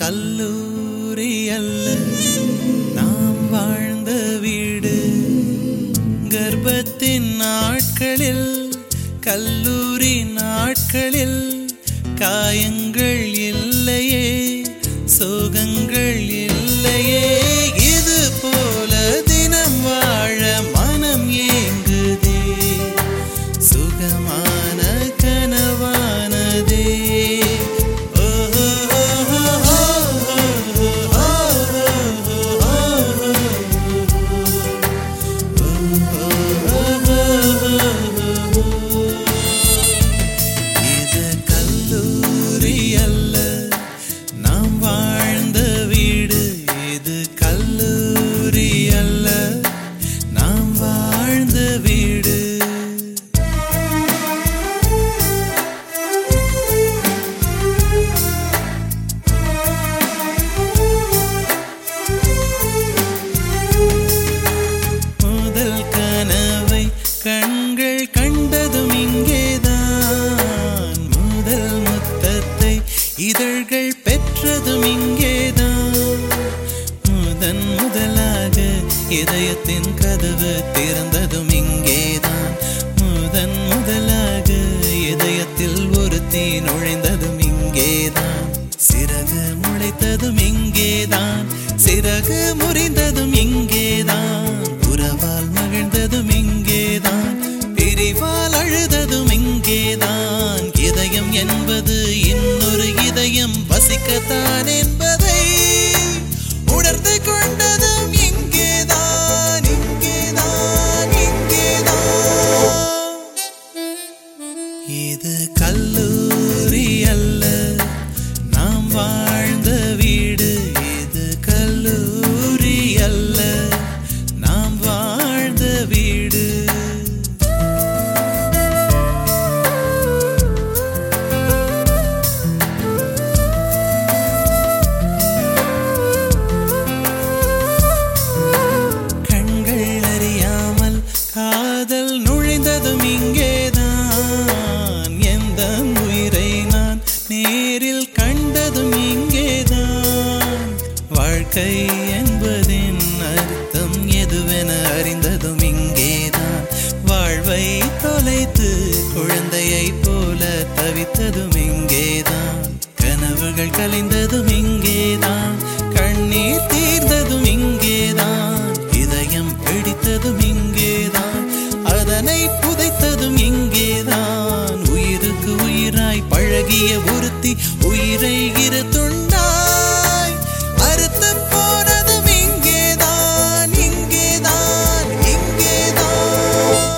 கல்லூரி அல்ல. நாம் வாழ்ந்த வீடு. கர்ப்பத்தின் நாட்களில் கல்லூரி நாட்களில் காயங்கள் இல்லையே. சோகங்கள் இல்லை வீடு. முதன் முதலாக இதயத்தின் கதவு திறந்ததும் இங்கேதான். முதன் முதலாக இதயத்தில் ஒருத்தி நுழைந்ததும் இங்கேதான். சிறகு முளைத்ததும் இங்கேதான். சிறகு முறிந்ததும் இங்கேதான். உறவால் மகிழ்ந்ததும் இங்கேதான். பிரிவால் அழுததும் இங்கேதான். இதயம் என்பது இன்னொரு இதயம் வசிக்கத்தானே நேரில் கண்டதும் இங்கேதான். வாழ்க்கை என்பதின் அர்த்தம் எதுவென அறிந்ததும் இங்கேதான். வாழ்வை தொலைத்து குழந்தையைப் போல தவித்ததும் இங்கேதான். கனவுகள் கலைந்ததும் இங்கேதான். கண்ணீர் தீர்ந்ததும் இங்கேதான். இதயம் பிடித்ததும் இங்கேதான். அதனை புதைத்ததும் இங்கேதான். எனக்கு உயிராய் பழகிய ஒருத்தி உயிரை இரு துண்டாய். அறுத்து போனதும் இங்கேதான் இங்கேதான் இங்கேதான்.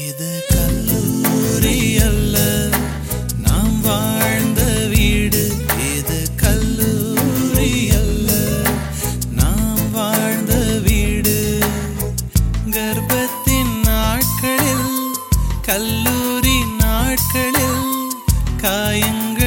இது கல்லூரி அல்ல. காயங்கள்